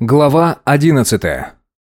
Глава 11.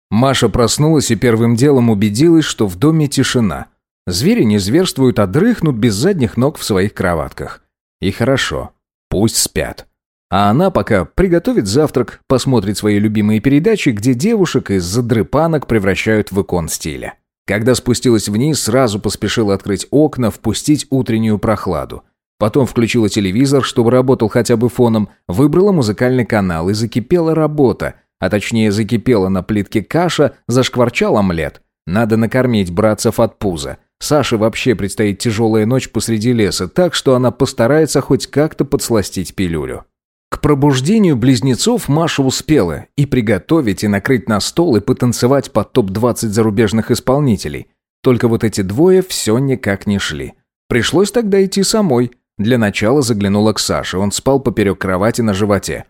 Маша проснулась и первым делом убедилась, что в доме тишина. Звери не зверствуют, а дрыхнут без задних ног в своих кроватках. И хорошо. Пусть спят. А она пока приготовит завтрак, посмотрит свои любимые передачи, где девушек из задрыпанок превращают в икон стиля. Когда спустилась вниз, сразу поспешила открыть окна, впустить утреннюю прохладу. Потом включила телевизор, чтобы работал хотя бы фоном, выбрала музыкальный канал и закипела работа, а точнее закипела на плитке каша, зашкварчал омлет. Надо накормить братцев от пуза. Саше вообще предстоит тяжелая ночь посреди леса, так что она постарается хоть как-то подсластить пилюлю. К пробуждению близнецов Маша успела и приготовить, и накрыть на стол, и потанцевать под топ-20 зарубежных исполнителей. Только вот эти двое все никак не шли. Пришлось тогда идти самой. Для начала заглянула к Саше, он спал поперек кровати на животе.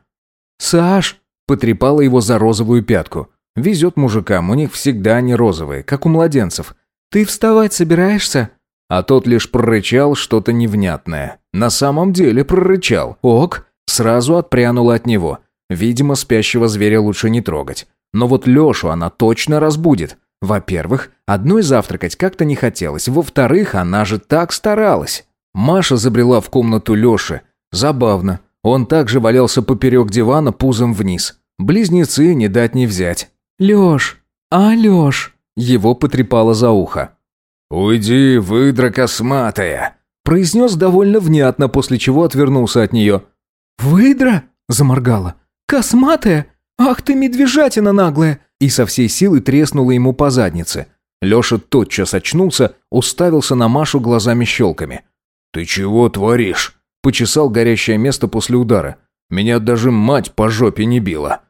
«Саш!» Потрепала его за розовую пятку. Везет мужикам, у них всегда они розовые, как у младенцев. «Ты вставать собираешься?» А тот лишь прорычал что-то невнятное. На самом деле прорычал. «Ок!» Сразу отпрянула от него. Видимо, спящего зверя лучше не трогать. Но вот Лешу она точно разбудит. Во-первых, одной завтракать как-то не хотелось. Во-вторых, она же так старалась. Маша забрела в комнату Леши. Забавно. Он также валялся поперек дивана пузом вниз. Близнецы не дать не взять. «Лёш! А, Лёш!» Его потрепало за ухо. «Уйди, выдра косматая!» Произнес довольно внятно, после чего отвернулся от нее. «Выдра?» – заморгала. «Косматая? Ах ты, медвежатина наглая!» И со всей силы треснула ему по заднице. Леша тотчас очнулся, уставился на Машу глазами-щелками. «Ты чего творишь?» – почесал горящее место после удара. «Меня даже мать по жопе не била».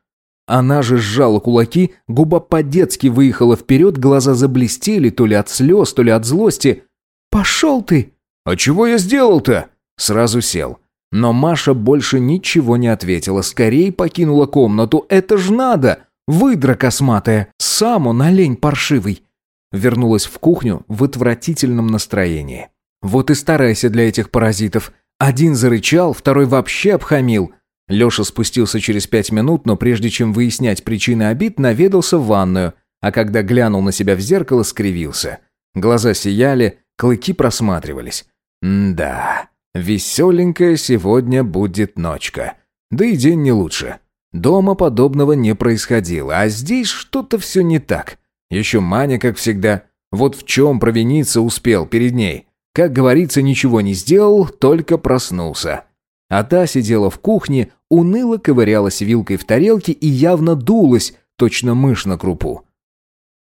Она же сжала кулаки, губа по-детски выехала вперед, глаза заблестели то ли от слез, то ли от злости. «Пошел ты!» «А чего я сделал-то?» Сразу сел. Но Маша больше ничего не ответила, скорее покинула комнату. «Это ж надо! Выдра косматая! Сам он олень паршивый!» Вернулась в кухню в отвратительном настроении. «Вот и старайся для этих паразитов. Один зарычал, второй вообще обхамил. Леша спустился через пять минут, но прежде чем выяснять причины обид, наведался в ванную, а когда глянул на себя в зеркало, скривился. Глаза сияли, клыки просматривались. да, веселенькая сегодня будет ночка. Да и день не лучше. Дома подобного не происходило, а здесь что-то все не так. Еще Маня, как всегда. Вот в чем провиниться успел перед ней. Как говорится, ничего не сделал, только проснулся. А та сидела в кухне, уныло ковырялась вилкой в тарелке и явно дулась, точно мышь на крупу.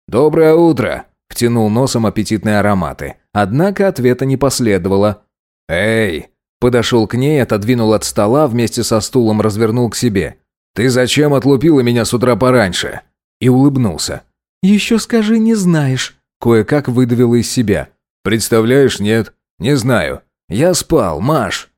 «Доброе утро!» – втянул носом аппетитные ароматы. Однако ответа не последовало. «Эй!» – подошел к ней, отодвинул от стола, вместе со стулом развернул к себе. «Ты зачем отлупила меня с утра пораньше?» И улыбнулся. «Еще скажи, не знаешь», – кое-как выдавила из себя. «Представляешь, нет, не знаю. Я спал, Маш».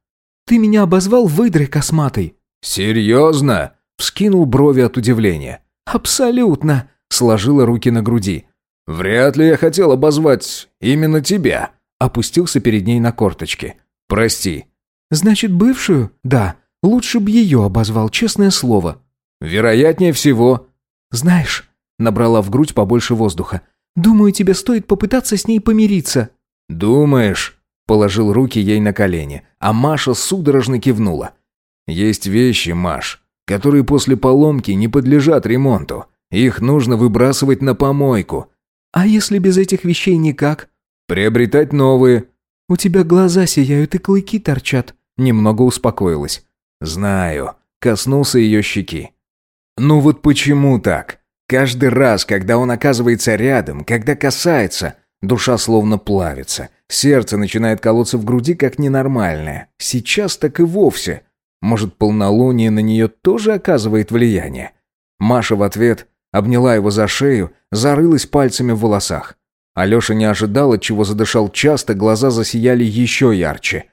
«Ты меня обозвал выдрой косматой». «Серьезно?» – вскинул брови от удивления. «Абсолютно», – сложила руки на груди. «Вряд ли я хотел обозвать именно тебя», – опустился перед ней на корточки. «Прости». «Значит, бывшую? Да. Лучше б ее обозвал, честное слово». «Вероятнее всего». «Знаешь», – набрала в грудь побольше воздуха, «думаю, тебе стоит попытаться с ней помириться». «Думаешь?» – положил руки ей на колени, а Маша судорожно кивнула. Есть вещи, Маш, которые после поломки не подлежат ремонту. Их нужно выбрасывать на помойку. А если без этих вещей никак? Приобретать новые. У тебя глаза сияют и клыки торчат. Немного успокоилась. Знаю. Коснулся ее щеки. Ну вот почему так? Каждый раз, когда он оказывается рядом, когда касается, душа словно плавится. Сердце начинает колоться в груди как ненормальное. Сейчас так и вовсе. Может, полнолуние на нее тоже оказывает влияние? Маша в ответ обняла его за шею, зарылась пальцами в волосах. Алеша не ожидал, от чего задышал часто, глаза засияли еще ярче.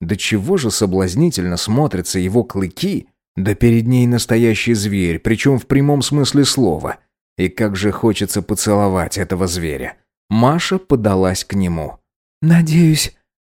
Да чего же соблазнительно смотрятся его клыки, да перед ней настоящий зверь, причем в прямом смысле слова. И как же хочется поцеловать этого зверя. Маша подалась к нему. «Надеюсь,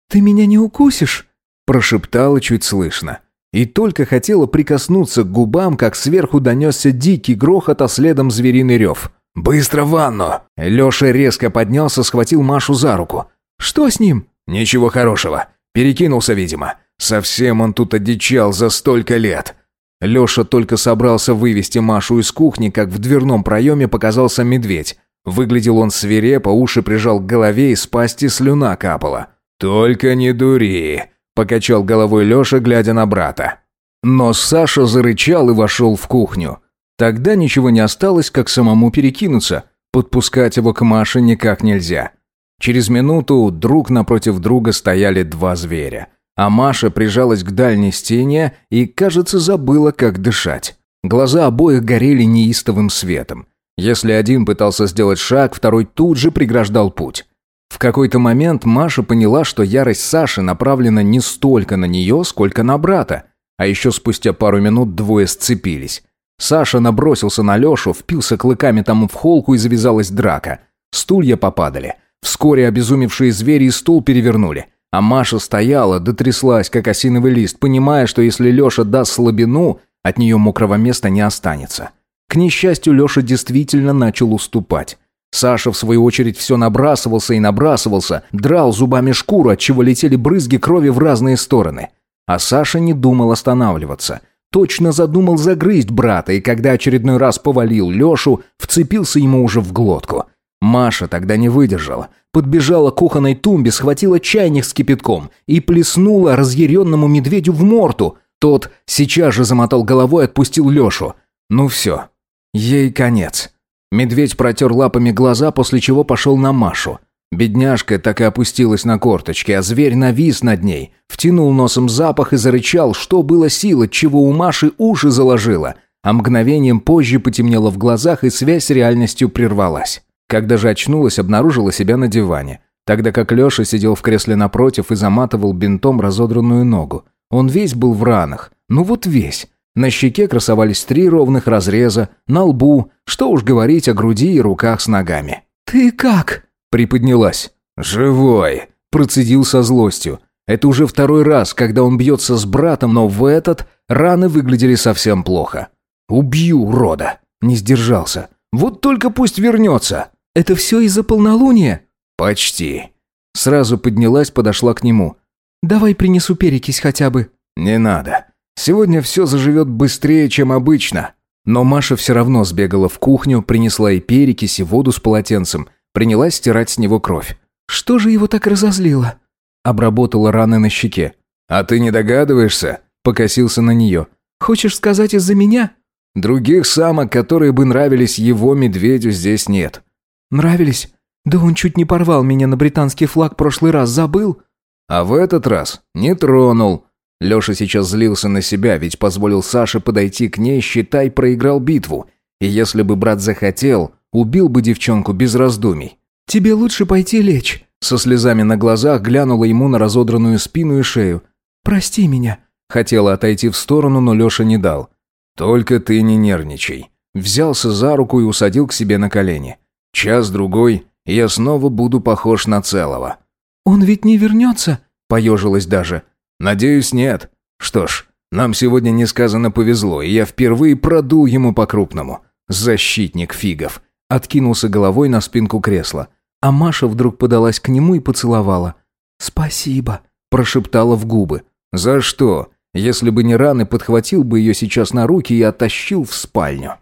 ты меня не укусишь?» прошептала чуть слышно. и только хотела прикоснуться к губам, как сверху донесся дикий грохот, а следом звериный рев. «Быстро в ванну!» Леша резко поднялся, схватил Машу за руку. «Что с ним?» «Ничего хорошего. Перекинулся, видимо. Совсем он тут одичал за столько лет». Леша только собрался вывести Машу из кухни, как в дверном проеме показался медведь. Выглядел он свирепо, уши прижал к голове, и с пасти слюна капала. «Только не дури!» – покачал головой Леша, глядя на брата. Но Саша зарычал и вошел в кухню. Тогда ничего не осталось, как самому перекинуться. Подпускать его к Маше никак нельзя. Через минуту друг напротив друга стояли два зверя. А Маша прижалась к дальней стене и, кажется, забыла, как дышать. Глаза обоих горели неистовым светом. Если один пытался сделать шаг, второй тут же преграждал путь. В какой-то момент Маша поняла, что ярость Саши направлена не столько на нее, сколько на брата. А еще спустя пару минут двое сцепились. Саша набросился на Лешу, впился клыками тому в холку и завязалась драка. Стулья попадали. Вскоре обезумевшие звери и стул перевернули. А Маша стояла, дотряслась, как осиновый лист, понимая, что если Леша даст слабину, от нее мокрого места не останется. К несчастью, Леша действительно начал уступать. Саша, в свою очередь, все набрасывался и набрасывался, драл зубами шкуру, от чего летели брызги крови в разные стороны. А Саша не думал останавливаться. Точно задумал загрызть брата, и когда очередной раз повалил Лешу, вцепился ему уже в глотку. Маша тогда не выдержала. Подбежала к кухонной тумбе, схватила чайник с кипятком и плеснула разъяренному медведю в морду. Тот сейчас же замотал головой и отпустил Лешу. Ну все, ей конец. Медведь протер лапами глаза, после чего пошел на Машу. Бедняжка так и опустилась на корточки, а зверь навис над ней, втянул носом запах и зарычал, что было сил, от чего у Маши уши заложило, а мгновением позже потемнело в глазах и связь с реальностью прервалась. Когда же очнулась, обнаружила себя на диване, тогда как Леша сидел в кресле напротив и заматывал бинтом разодранную ногу. Он весь был в ранах, ну вот весь. На щеке красовались три ровных разреза, на лбу, что уж говорить о груди и руках с ногами. «Ты как?» – приподнялась. «Живой!» – процедил со злостью. Это уже второй раз, когда он бьется с братом, но в этот раны выглядели совсем плохо. «Убью, рода!» – не сдержался. «Вот только пусть вернется!» Это все из-за полнолуния?» «Почти». Сразу поднялась, подошла к нему. «Давай принесу перекись хотя бы». «Не надо. Сегодня все заживет быстрее, чем обычно». Но Маша все равно сбегала в кухню, принесла и перекись, и воду с полотенцем, принялась стирать с него кровь. «Что же его так разозлило?» Обработала раны на щеке. «А ты не догадываешься?» Покосился на нее. «Хочешь сказать из-за меня?» «Других самок, которые бы нравились его медведю, здесь нет. Нравились? Да он чуть не порвал меня на британский флаг прошлый раз, забыл? А в этот раз не тронул. Леша сейчас злился на себя, ведь позволил Саше подойти к ней, считай, проиграл битву. И если бы брат захотел, убил бы девчонку без раздумий. «Тебе лучше пойти лечь», — со слезами на глазах глянула ему на разодранную спину и шею. «Прости меня». Хотела отойти в сторону, но Леша не дал. «Только ты не нервничай». Взялся за руку и усадил к себе на колени. Час-другой, и я снова буду похож на целого». «Он ведь не вернется?» – поежилась даже. «Надеюсь, нет. Что ж, нам сегодня несказанно повезло, и я впервые продул ему по-крупному. Защитник фигов». Откинулся головой на спинку кресла. А Маша вдруг подалась к нему и поцеловала. «Спасибо», – прошептала в губы. «За что? Если бы не раны, подхватил бы ее сейчас на руки и оттащил в спальню».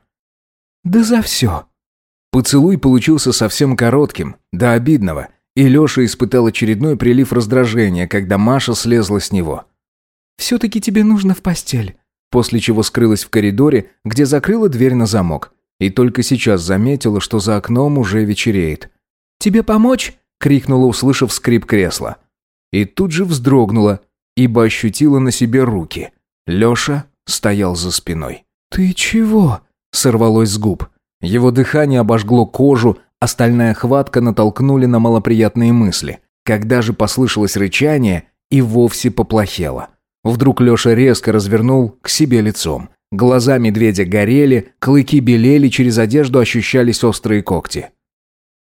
«Да за все», Поцелуй получился совсем коротким, до обидного, и Леша испытал очередной прилив раздражения, когда Маша слезла с него. «Все-таки тебе нужно в постель», после чего скрылась в коридоре, где закрыла дверь на замок. И только сейчас заметила, что за окном уже вечереет. «Тебе помочь?» — крикнула, услышав скрип кресла. И тут же вздрогнула, ибо ощутила на себе руки. Леша стоял за спиной. «Ты чего?» — сорвалось с губ. Его дыхание обожгло кожу, остальная хватка натолкнули на малоприятные мысли. Когда же послышалось рычание, и вовсе поплохело. Вдруг Леша резко развернул к себе лицом. Глаза медведя горели, клыки белели, через одежду ощущались острые когти.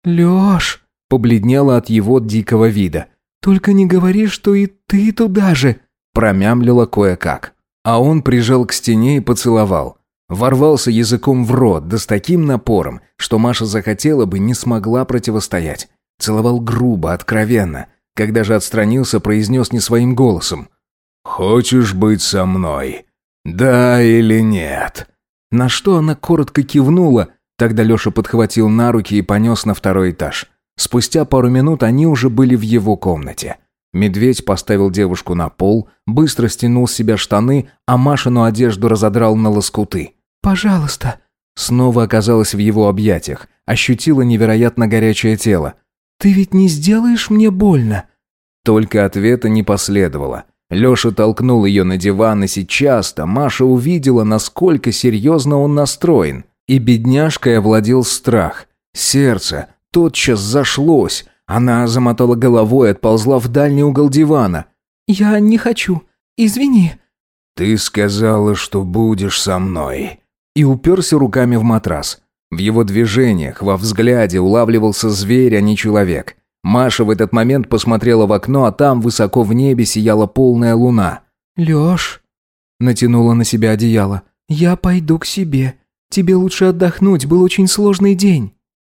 «Леш!» — побледнела от его дикого вида. «Только не говори, что и ты туда же!» — промямлила кое-как. А он прижал к стене и поцеловал. Ворвался языком в рот, да с таким напором, что Маша захотела бы, не смогла противостоять. Целовал грубо, откровенно. Когда же отстранился, произнес не своим голосом. «Хочешь быть со мной? Да или нет?» На что она коротко кивнула. Тогда Леша подхватил на руки и понес на второй этаж. Спустя пару минут они уже были в его комнате. Медведь поставил девушку на пол, быстро стянул с себя штаны, а Машину одежду разодрал на лоскуты. «Пожалуйста». Снова оказалась в его объятиях, ощутила невероятно горячее тело. «Ты ведь не сделаешь мне больно?» Только ответа не последовало. Леша толкнул ее на диван, и сейчас-то Маша увидела, насколько серьезно он настроен. И бедняжкой овладел страх. Сердце тотчас зашлось. Она замотала головой и отползла в дальний угол дивана. «Я не хочу. Извини». «Ты сказала, что будешь со мной», и уперся руками в матрас. В его движениях, во взгляде улавливался зверь, а не человек. Маша в этот момент посмотрела в окно, а там высоко в небе сияла полная луна. «Лёш», — натянула на себя одеяло, — «я пойду к себе. Тебе лучше отдохнуть, был очень сложный день».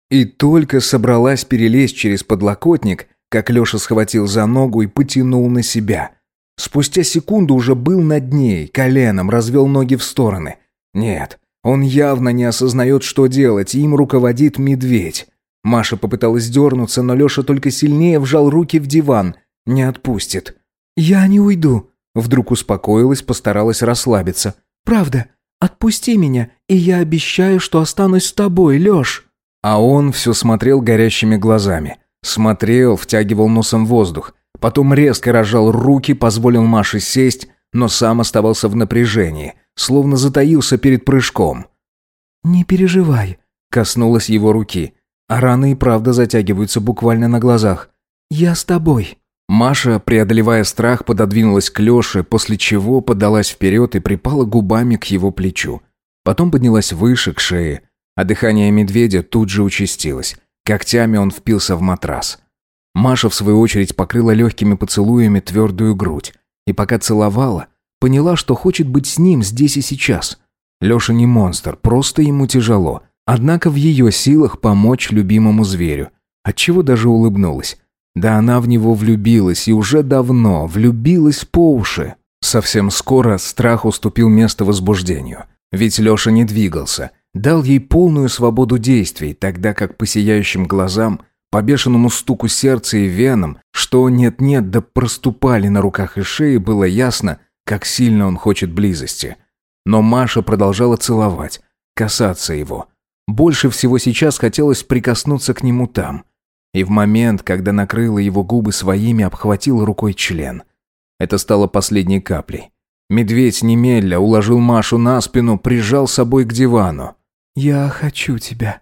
И только собралась перелезть через подлокотник, как Лёша схватил за ногу и потянул на себя. Спустя секунду уже был над ней, коленом развел ноги в стороны. Нет, он явно не осознает, что делать, и им руководит медведь. Маша попыталась дернуться, но Леша только сильнее вжал руки в диван. Не отпустит. «Я не уйду», — вдруг успокоилась, постаралась расслабиться. «Правда, отпусти меня, и я обещаю, что останусь с тобой, Леш». А он все смотрел горящими глазами. Смотрел, втягивал носом воздух. Потом резко разжал руки, позволил Маше сесть, но сам оставался в напряжении, словно затаился перед прыжком. «Не переживай», — коснулась его руки. А раны и правда затягиваются буквально на глазах. «Я с тобой». Маша, преодолевая страх, пододвинулась к Лёше, после чего подалась вперед и припала губами к его плечу. Потом поднялась выше, к шее, а дыхание медведя тут же участилось. Когтями он впился в матрас. Маша, в свою очередь, покрыла легкими поцелуями твердую грудь. И пока целовала, поняла, что хочет быть с ним здесь и сейчас. Лёша не монстр, просто ему тяжело. Однако в ее силах помочь любимому зверю. Отчего даже улыбнулась. Да она в него влюбилась, и уже давно влюбилась по уши. Совсем скоро страх уступил место возбуждению. Ведь Леша не двигался. Дал ей полную свободу действий, тогда как по сияющим глазам, по бешеному стуку сердца и венам, что нет-нет да проступали на руках и шее, было ясно, как сильно он хочет близости. Но Маша продолжала целовать, касаться его – больше всего сейчас хотелось прикоснуться к нему там. И в момент, когда накрыла его губы своими, обхватила рукой член. Это стало последней каплей. Медведь немедля уложил Машу на спину, прижал собой к дивану. «Я хочу тебя».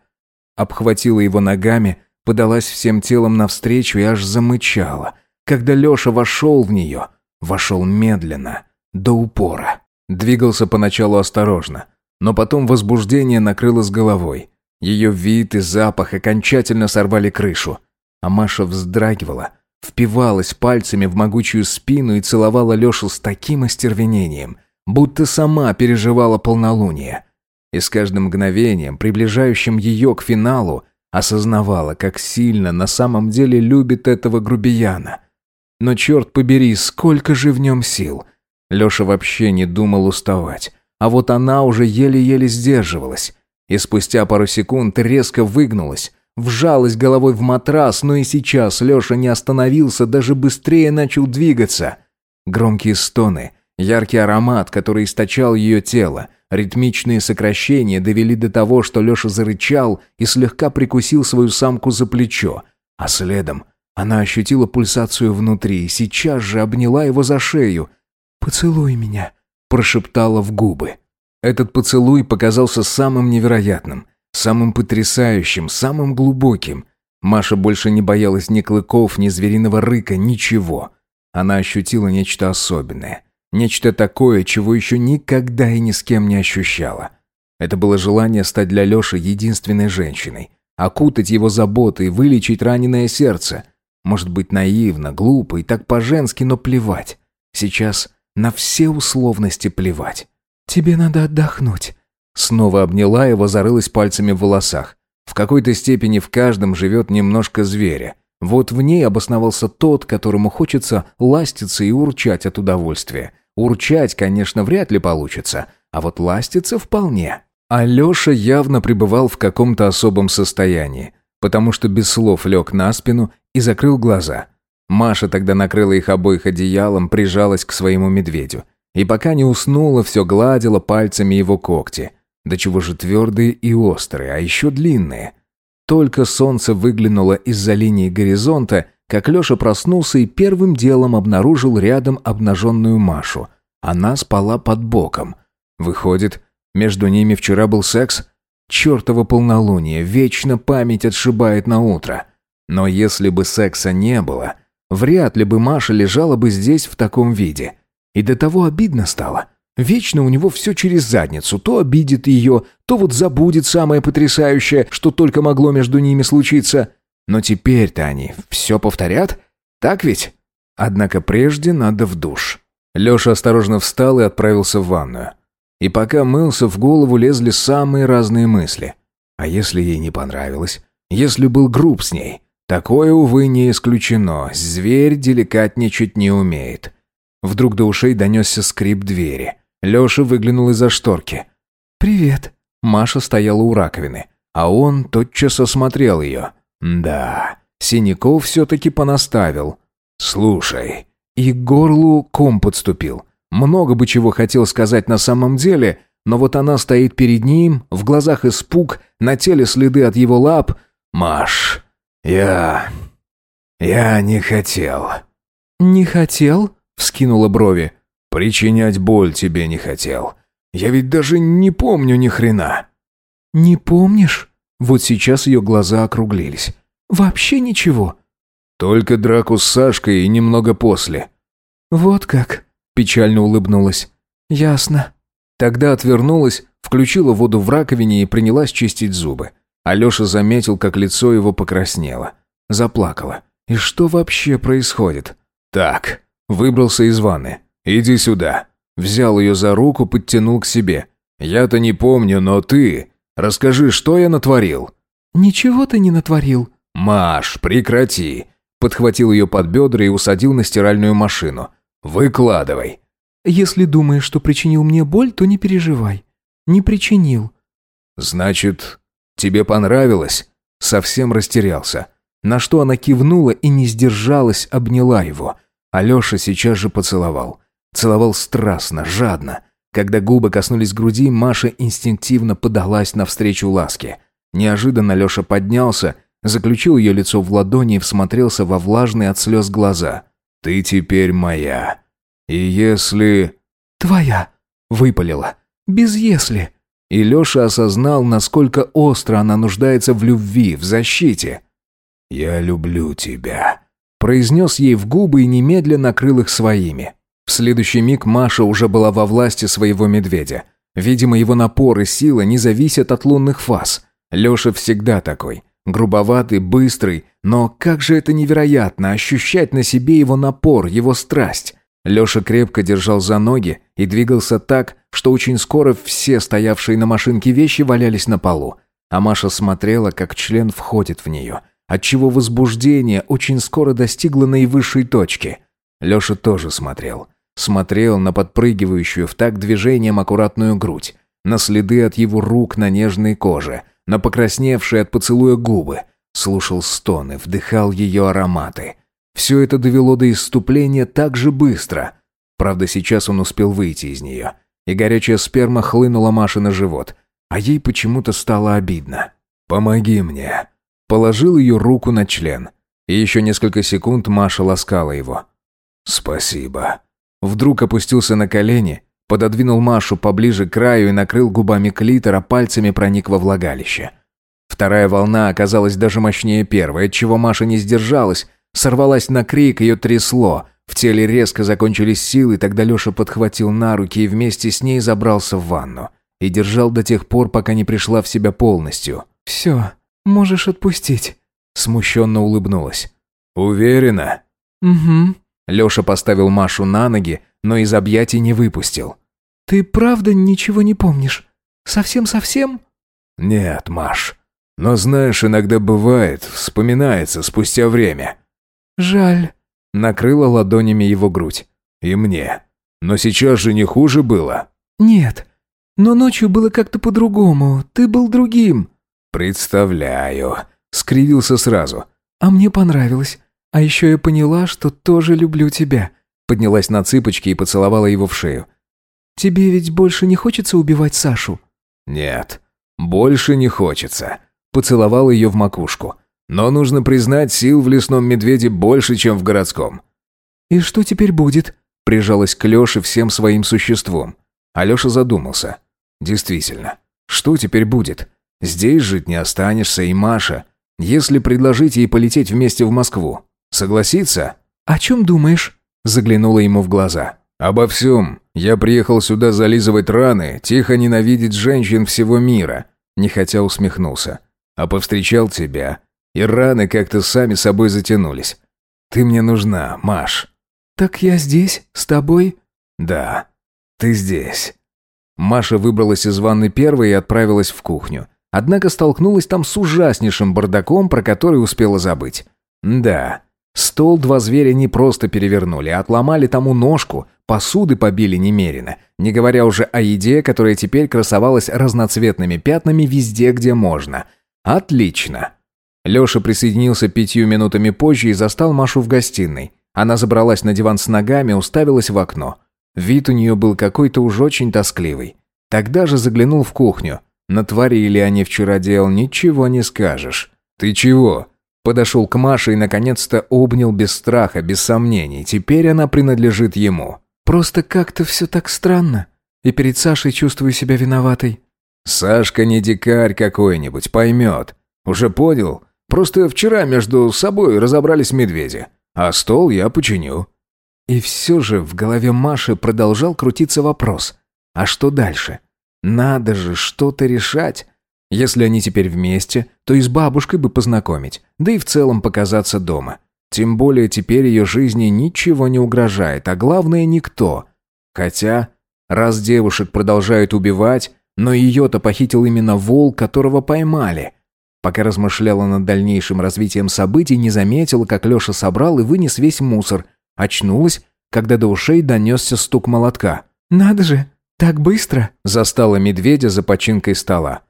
Обхватила его ногами, подалась всем телом навстречу и аж замычала. Когда Леша вошел в нее, вошел медленно, до упора. Двигался поначалу осторожно, но потом возбуждение накрыло с головой. Ее вид и запах окончательно сорвали крышу. А Маша вздрагивала, впивалась пальцами в могучую спину и целовала Лешу с таким остервенением, будто сама переживала полнолуние. И с каждым мгновением, приближающим ее к финалу, осознавала, как сильно на самом деле любит этого грубияна. Но черт побери, сколько же в нем сил! Леша вообще не думал уставать. А вот она уже еле-еле сдерживалась. И спустя пару секунд резко выгнулась, вжалась головой в матрас, но и сейчас Леша не остановился, даже быстрее начал двигаться. Громкие стоны, яркий аромат, который источал ее тело, ритмичные сокращения довели до того, что Леша зарычал и слегка прикусил свою самку за плечо, а следом она ощутила пульсацию внутри и сейчас же обняла его за шею. «Поцелуй меня», прошептала в губы. Этот поцелуй показался самым невероятным, самым потрясающим, самым глубоким. Маша больше не боялась ни клыков, ни звериного рыка, ничего. Она ощутила нечто особенное. Нечто такое, чего еще никогда и ни с кем не ощущала. Это было желание стать для Леши единственной женщиной. Окутать его заботой, вылечить раненое сердце. Может быть, наивно, глупо и так по-женски, но плевать. Сейчас на все условности плевать. «Тебе надо отдохнуть». Снова обняла его, зарылась пальцами в волосах. В какой-то степени в каждом живет немножко зверя. Вот в ней обосновался тот, которому хочется ластиться и урчать от удовольствия. Урчать, конечно, вряд ли получится, а вот ластиться вполне. Алеша явно пребывал в каком-то особом состоянии, потому что без слов лег на спину и закрыл глаза. Маша тогда накрыла их обоих одеялом, прижалась к своему медведю. И пока не уснула, все гладила пальцами его когти. Да чего же твердые и острые, а еще длинные. Только солнце выглянуло из-за линии горизонта, как Леша проснулся и первым делом обнаружил рядом обнаженную Машу. Она спала под боком. Выходит, между ними вчера был секс? Чертово полнолуние, вечно память отшибает на утро. Но если бы секса не было, вряд ли бы Маша лежала бы здесь в таком виде. И до того обидно стало. Вечно у него все через задницу. То обидит ее, то вот забудет самое потрясающее, что только могло между ними случиться. Но теперь-то они все повторят? Так ведь? Однако прежде надо в душ. Леша осторожно встал и отправился в ванную. И пока мылся, в голову лезли самые разные мысли. А если ей не понравилось? Если был груб с ней? Такое, увы, не исключено. Зверь деликатничать не умеет. Вдруг до ушей донесся скрип двери. Леша выглянул из-за шторки. «Привет». Маша стояла у раковины, а он тотчас осмотрел ее. Да, Синяков все-таки понаставил. «Слушай». И к горлу ком подступил. Много бы чего хотел сказать на самом деле, но вот она стоит перед ним, в глазах испуг, на теле следы от его лап. «Маш, я... я не хотел». «Не хотел?» — вскинула брови. Причинять боль тебе не хотел. Я ведь даже не помню ни хрена. Не помнишь? Вот сейчас ее глаза округлились. Вообще ничего. Только драку с Сашкой и немного после. Вот как, печально улыбнулась. Ясно. Тогда отвернулась, включила воду в раковине и принялась чистить зубы. Алеша заметил, как лицо его покраснело. Заплакала. И что вообще происходит? Так, выбрался из ванны. «Иди сюда». Взял ее за руку, подтянул к себе. «Я-то не помню, но ты... Расскажи, что я натворил?» «Ничего ты не натворил». «Маш, прекрати». Подхватил ее под бедра и усадил на стиральную машину. «Выкладывай». «Если думаешь, что причинил мне боль, то не переживай. Не причинил». «Значит, тебе понравилось?» Совсем растерялся. На что она кивнула и не сдержалась, обняла его. Алеша сейчас же поцеловал. Целовал страстно, жадно. Когда губы коснулись груди, Маша инстинктивно подалась навстречу ласке. Неожиданно Леша поднялся, заключил ее лицо в ладони и всмотрелся во влажные от слез глаза. «Ты теперь моя. И если...» «Твоя», — выпалила. «Без если». И Леша осознал, насколько остро она нуждается в любви, в защите. «Я люблю тебя», — произнес ей в губы и немедленно накрыл их своими. Следующий миг Маша уже была во власти своего медведя. Видимо, его напор и сила не зависят от лунных фаз. Леша всегда такой. Грубоватый, быстрый, но как же это невероятно ощущать на себе его напор, его страсть. Леша крепко держал за ноги и двигался так, что очень скоро все стоявшие на машинке вещи валялись на полу. А Маша смотрела, как член входит в нее, отчего возбуждение очень скоро достигло наивысшей точки. Леша тоже смотрел. Смотрел на подпрыгивающую в такт движением аккуратную грудь, на следы от его рук на нежной коже, на покрасневшие от поцелуя губы. Слушал стоны, вдыхал ее ароматы. Все это довело до исступления так же быстро. Правда, сейчас он успел выйти из нее. И горячая сперма хлынула Маше на живот. А ей почему-то стало обидно. «Помоги мне». Положил ее руку на член. И еще несколько секунд Маша ласкала его. «Спасибо». Вдруг опустился на колени, пододвинул Машу поближе к краю и накрыл губами клитора, пальцами проник во влагалище. Вторая волна оказалась даже мощнее первой, отчего Маша не сдержалась, сорвалась на крик, ее трясло. В теле резко закончились силы, тогда Леша подхватил на руки и вместе с ней забрался в ванну. И держал до тех пор, пока не пришла в себя полностью. «Все, можешь отпустить», — смущенно улыбнулась. «Уверена?» «Угу», Леша поставил Машу на ноги, но из объятий не выпустил. «Ты правда ничего не помнишь? Совсем-совсем?» «Нет, Маш. Но знаешь, иногда бывает, вспоминается спустя время». «Жаль». Накрыла ладонями его грудь. «И мне. Но сейчас же не хуже было». «Нет. Но ночью было как-то по-другому. Ты был другим». «Представляю». Скривился сразу. «А мне понравилось. А еще я поняла, что тоже люблю тебя». Поднялась на цыпочки и поцеловала его в шею. «Тебе ведь больше не хочется убивать Сашу?» «Нет, больше не хочется». Поцеловал ее в макушку. «Но нужно признать, сил в лесном медведе больше, чем в городском». «И что теперь будет?» Прижалась к Леше всем своим существом. Алеша задумался. «Действительно, что теперь будет? Здесь жить не останешься, и Маша. Если предложить ей полететь вместе в Москву, согласится?» «О чем думаешь?» Заглянула ему в глаза. «Обо всем. Я приехал сюда зализывать раны, тихо ненавидеть женщин всего мира». Нехотя усмехнулся. «А повстречал тебя, и раны как-то сами собой затянулись. Ты мне нужна, Маш». «Так я здесь, с тобой?» «Да, ты здесь». Маша выбралась из ванны первой и отправилась в кухню. Однако столкнулась там с ужаснейшим бардаком, про который успела забыть. Да, Стол два зверя не просто перевернули, а отломали тому ножку, посуды побили немерено, не говоря уже о еде, которая теперь красовалась разноцветными пятнами везде, где можно. Отлично. Леша присоединился пятью минутами позже и застал Машу в гостиной. Она забралась на диван с ногами, уставилась в окно. Вид у нее был какой-то уж очень тоскливый. Тогда же заглянул в кухню. Натворили они вчера дел, ничего не скажешь. «Ты чего?» Подошел к Маше и, наконец-то, обнял без страха, без сомнений. Теперь она принадлежит ему. «Просто как-то все так странно. И перед Сашей чувствую себя виноватой». «Сашка не дикарь какой-нибудь, поймет. Уже понял? Просто вчера между собой разобрались медведи. А стол я починю». И все же в голове Маши продолжал крутиться вопрос. «А что дальше? Надо же что-то решать. Если они теперь вместе, то и с бабушкой бы познакомить, да и в целом показаться дома. Тем более теперь ее жизни ничего не угрожает, а главное никто. Хотя, раз девушек продолжают убивать, но ее-то похитил именно волк, которого поймали. Пока размышляла над дальнейшим развитием событий, не заметила, как Леша собрал и вынес весь мусор. Очнулась, когда до ушей донесся стук молотка. «Надо же, так быстро!» Застала медведя за починкой стола.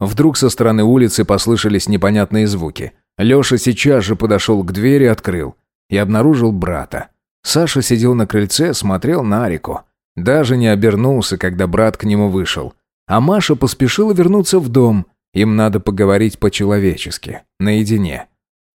Вдруг со стороны улицы послышались непонятные звуки. Леша сейчас же подошел к двери, открыл. И обнаружил брата. Саша сидел на крыльце, смотрел на реку. Даже не обернулся, когда брат к нему вышел. А Маша поспешила вернуться в дом. Им надо поговорить по-человечески, наедине.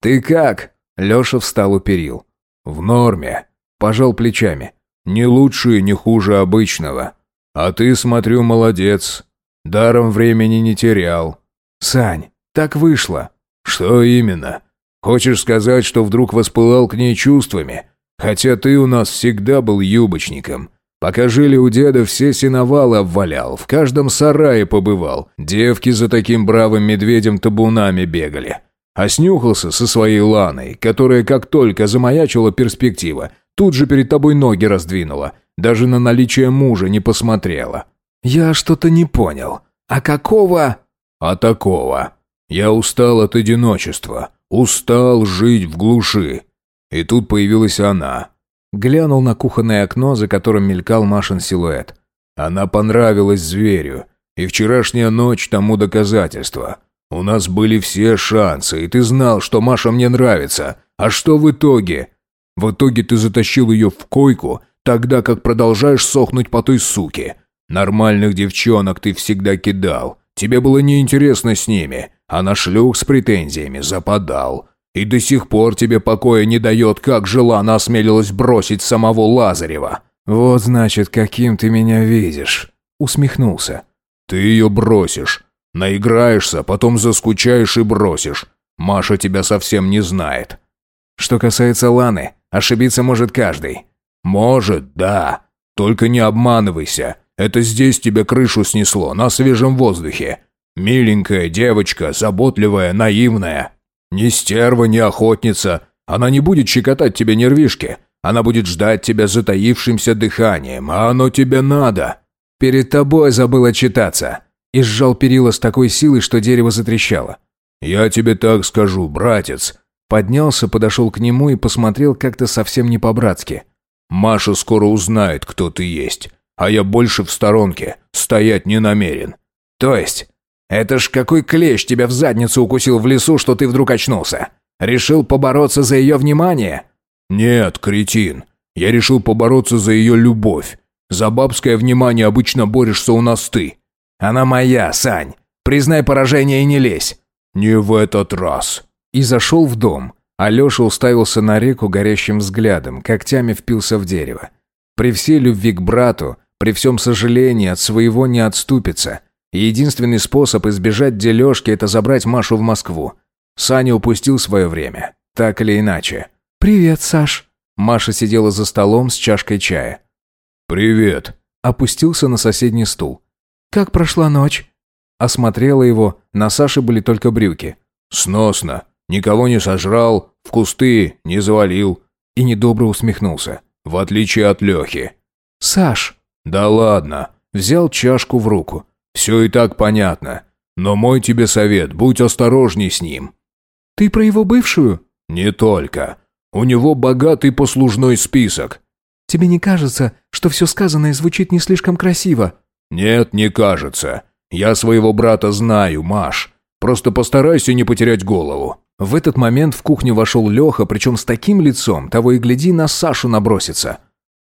«Ты как?» Леша встал у перил. «В норме». Пожал плечами. «Не лучше и не хуже обычного. А ты, смотрю, молодец. Даром времени не терял. Сань, так вышло. Что именно? Хочешь сказать, что вдруг воспылал к ней чувствами? Хотя ты у нас всегда был юбочником. Пока жили у деда, все сеновалы обвалял, в каждом сарае побывал. Девки за таким бравым медведем табунами бегали. А снюхался со своей Ланой, которая как только замаячила перспектива, тут же перед тобой ноги раздвинула, даже на наличие мужа не посмотрела. «Я что-то не понял. А какого...» «А такого. Я устал от одиночества. Устал жить в глуши. И тут появилась она». Глянул на кухонное окно, за которым мелькал Машин силуэт. Она понравилась зверю. И вчерашняя ночь тому доказательство. У нас были все шансы, и ты знал, что Маша мне нравится. А что в итоге? В итоге ты затащил ее в койку, тогда как продолжаешь сохнуть по той суке. Нормальных девчонок ты всегда кидал. Тебе было неинтересно с ними, а на шлюх с претензиями западал. И до сих пор тебе покоя не дает, как жила она осмелилась бросить самого Лазарева. Вот значит, каким ты меня видишь. Усмехнулся. Ты ее бросишь. Наиграешься, потом заскучаешь и бросишь. Маша тебя совсем не знает. Что касается Ланы, ошибиться может каждый. Может, да. Только не обманывайся. Это здесь тебе крышу снесло, на свежем воздухе. Миленькая девочка, заботливая, наивная. Ни стерва, ни охотница. Она не будет щекотать тебе нервишки. Она будет ждать тебя затаившимся дыханием, а оно тебе надо». «Перед тобой забыл отчитаться». И сжал перила с такой силой, что дерево затрещало. «Я тебе так скажу, братец». Поднялся, подошел к нему и посмотрел как-то совсем не по-братски. «Маша скоро узнает, кто ты есть, а я больше в сторонке, стоять не намерен». «То есть? Это ж какой клещ тебя в задницу укусил в лесу, что ты вдруг очнулся? Решил побороться за ее внимание?» «Нет, кретин. Я решил побороться за ее любовь. За бабское внимание обычно борешься у нас ты». «Она моя, Сань. Признай поражение и не лезь». «Не в этот раз». И зашел в дом. Алеша уставился на реку горящим взглядом, когтями впился в дерево. При всей любви к брату, при всем сожалении, от своего не отступится. Единственный способ избежать дележки – это забрать Машу в Москву. Саня упустил свое время, так или иначе. «Привет, Саш». Маша сидела за столом с чашкой чая. «Привет». Опустился на соседний стул. «Как прошла ночь?» Осмотрела его, на Саше были только брюки. «Сносно. Никого не сожрал, в кусты не завалил». И недобро усмехнулся. «В отличие от Лехи». «Саш». «Да ладно». Взял чашку в руку. «Все и так понятно. Но мой тебе совет, будь осторожней с ним». «Ты про его бывшую?» «Не только. У него богатый послужной список». «Тебе не кажется, что все сказанное звучит не слишком красиво?» «Нет, не кажется. Я своего брата знаю, Маш. Просто постарайся не потерять голову». В этот момент в кухню вошел Леха, причем с таким лицом, того и гляди, на Сашу набросится.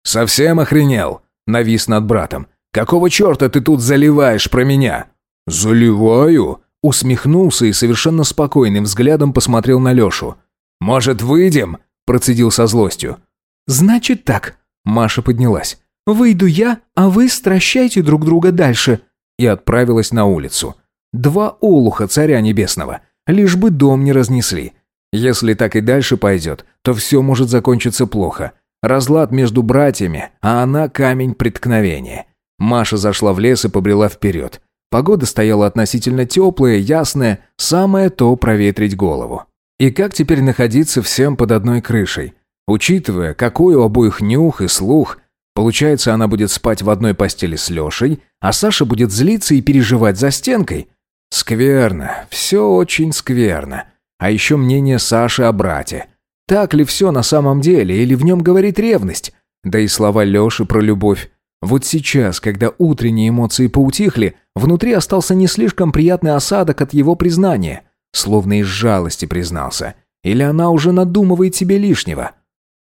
«Совсем охренел?» – навис над братом. «Какого черта ты тут заливаешь про меня?» «Заливаю?» – усмехнулся и совершенно спокойным взглядом посмотрел на Лешу. «Может, выйдем?» – процедил со злостью. «Значит так». Маша поднялась. «Выйду я, а вы стращайте друг друга дальше». И отправилась на улицу. Два олуха царя небесного. Лишь бы дом не разнесли. Если так и дальше пойдет, то все может закончиться плохо. Разлад между братьями, а она камень преткновения. Маша зашла в лес и побрела вперед. Погода стояла относительно теплая, ясная, самое то проветрить голову. И как теперь находиться всем под одной крышей? Учитывая, какой у обоих нюх и слух, получается, она будет спать в одной постели с Лешей, а Саша будет злиться и переживать за стенкой – Скверно, все очень скверно. А еще мнение Саши о брате. Так ли все на самом деле, или в нем говорит ревность? Да и слова Леши про любовь. Вот сейчас, когда утренние эмоции поутихли, внутри остался не слишком приятный осадок от его признания. Словно из жалости признался. Или она уже надумывает себе лишнего.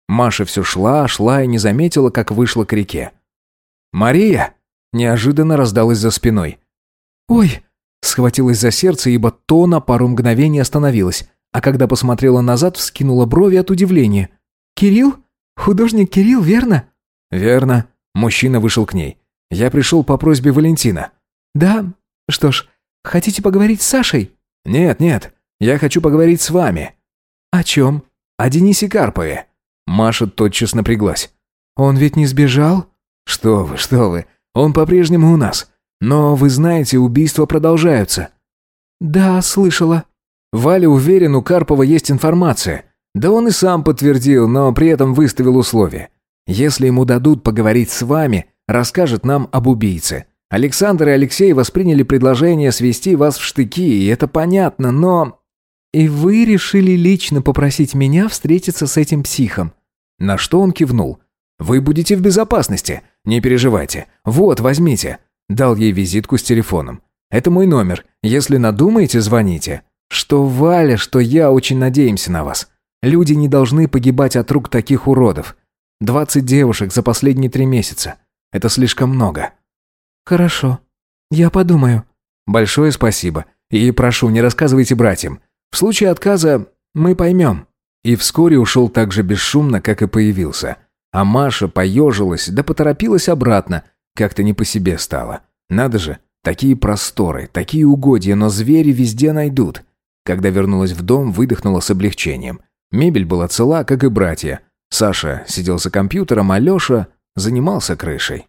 Маша все шла, шла и не заметила, как вышла к реке. «Мария!» Неожиданно раздалась за спиной. «Ой!» Схватилась за сердце, ибо то на пару мгновений остановилась, а когда посмотрела назад, вскинула брови от удивления. «Кирилл? Художник Кирилл, верно?» «Верно». Мужчина вышел к ней. «Я пришел по просьбе Валентина». «Да? Что ж, хотите поговорить с Сашей?» «Нет, нет. Я хочу поговорить с вами». «О чем?» «О Денисе Карпове». Маша тотчас напряглась. «Он ведь не сбежал?» «Что вы, что вы. Он по-прежнему у нас. Но, вы знаете, убийства продолжаются». «Да, слышала». Валя уверен, у Карпова есть информация. Да он и сам подтвердил, но при этом выставил условия. Если ему дадут поговорить с вами, расскажет нам об убийце. Александр и Алексей восприняли предложение свести вас в штыки, и это понятно, но... И вы решили лично попросить меня встретиться с этим психом? На что он кивнул. Вы будете в безопасности, не переживайте. Вот, возьмите. Дал ей визитку с телефоном. «Это мой номер. Если надумаете, звоните. Что Валя, что я очень надеемся на вас. Люди не должны погибать от рук таких уродов. Двадцать девушек за последние три месяца. Это слишком много». «Хорошо. Я подумаю». «Большое спасибо. И прошу, не рассказывайте братьям. В случае отказа мы поймем». И вскоре ушел так же бесшумно, как и появился. А Маша поежилась, да поторопилась обратно – как-то не по себе стало. Надо же, такие просторы, такие угодья, но звери везде найдут. Когда вернулась в дом, выдохнула с облегчением. Мебель была цела, как и братья. Саша сидел за компьютером, а Леша занимался крышей.